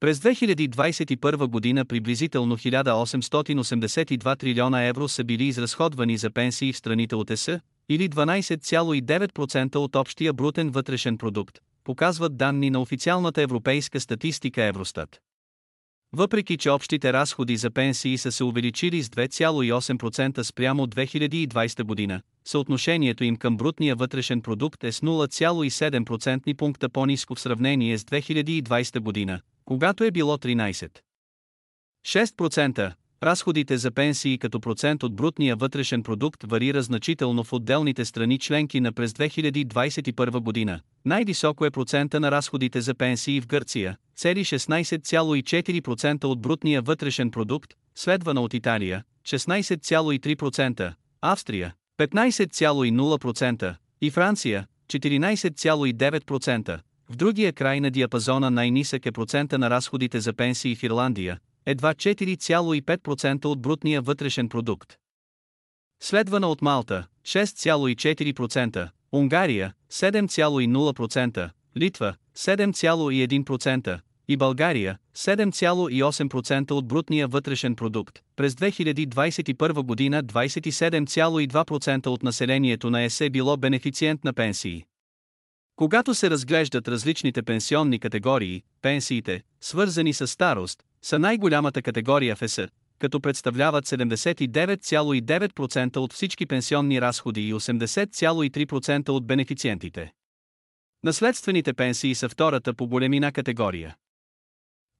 През 2021 година приблизително 1882 трилиона евро са били изразходвани за пенсии в страните от ЕС, или 12,9% от общия брутен вътрешен продукт, показват данни на официалната европейска статистика Евростат. Въпреки че общите разходи за пенсии са се увеличили с 2,8% спрямо 2020 година, съотношението им към брутния вътрешен продукт е с 0,7% пункта по-низко в сравнение с 2020 година, когато е било 13,6%. Разходите за пенсии като процент от брутния вътрешен продукт варира значително в отделните страни членки на през 2021 година. Най-високо е процента на разходите за пенсии в Гърция, цели 16,4% от брутния вътрешен продукт, следвана от Италия, 16,3%, Австрия, 15,0% и Франция, 14,9%. В другия край на диапазона най-нисък е процента на разходите за пенсии в Ирландия, едва 4,5% от брутния вътрешен продукт. Следвана от Малта, 6,4%, Унгария, 7,0%, Литва, 7,1% и България, 7,8% от брутния вътрешен продукт. През 2021 година 27,2% от населението на ЕС е било бенефициент на пенсии. Когато се разглеждат различните пенсионни категории, пенсиите, свързани с старост, са най-голямата категория в ЕС, като представляват 79,9% от всички пенсионни разходи и 80,3% от бенефициентите. Наследствените пенсии са втората по големина категория.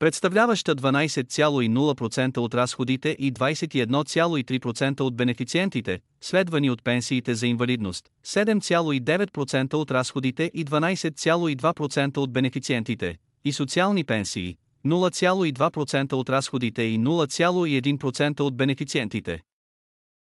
Представляваща 12,0% от разходите и 21,3% от бенефициентите, следвани от пенсиите за инвалидност, 7,9% от разходите и 12,2% от бенефициентите, и социални пенсии, 0,2% от разходите и 0,1% от бенефициентите.